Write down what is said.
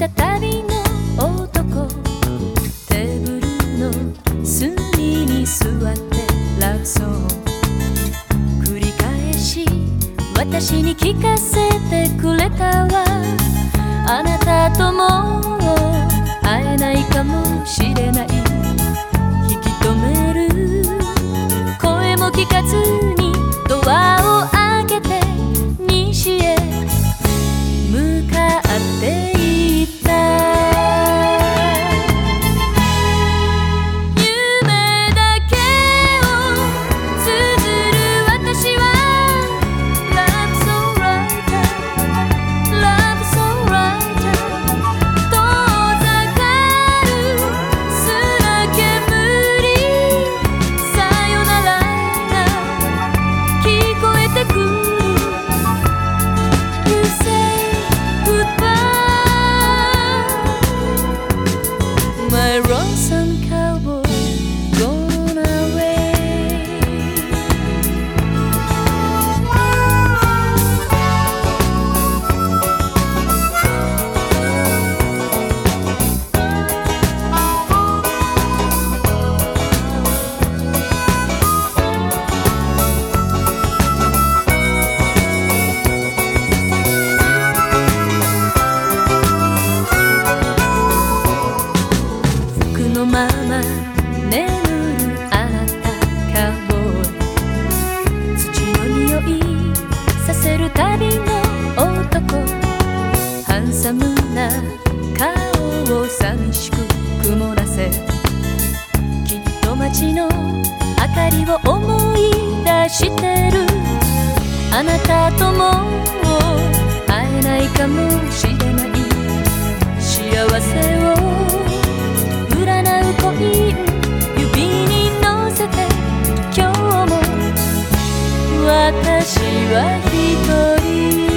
再びの男。テーブルの隅に座ってラブソン繰り返し私に聞かせてくれたわ。あなたとも会えないかもしれない。引き止める。声も聞かず。寂しく曇らせきっと街の明かりを思い出してる。あなたとも会えないかもしれない。幸せを占うコイン指に乗せて今日も私は一人。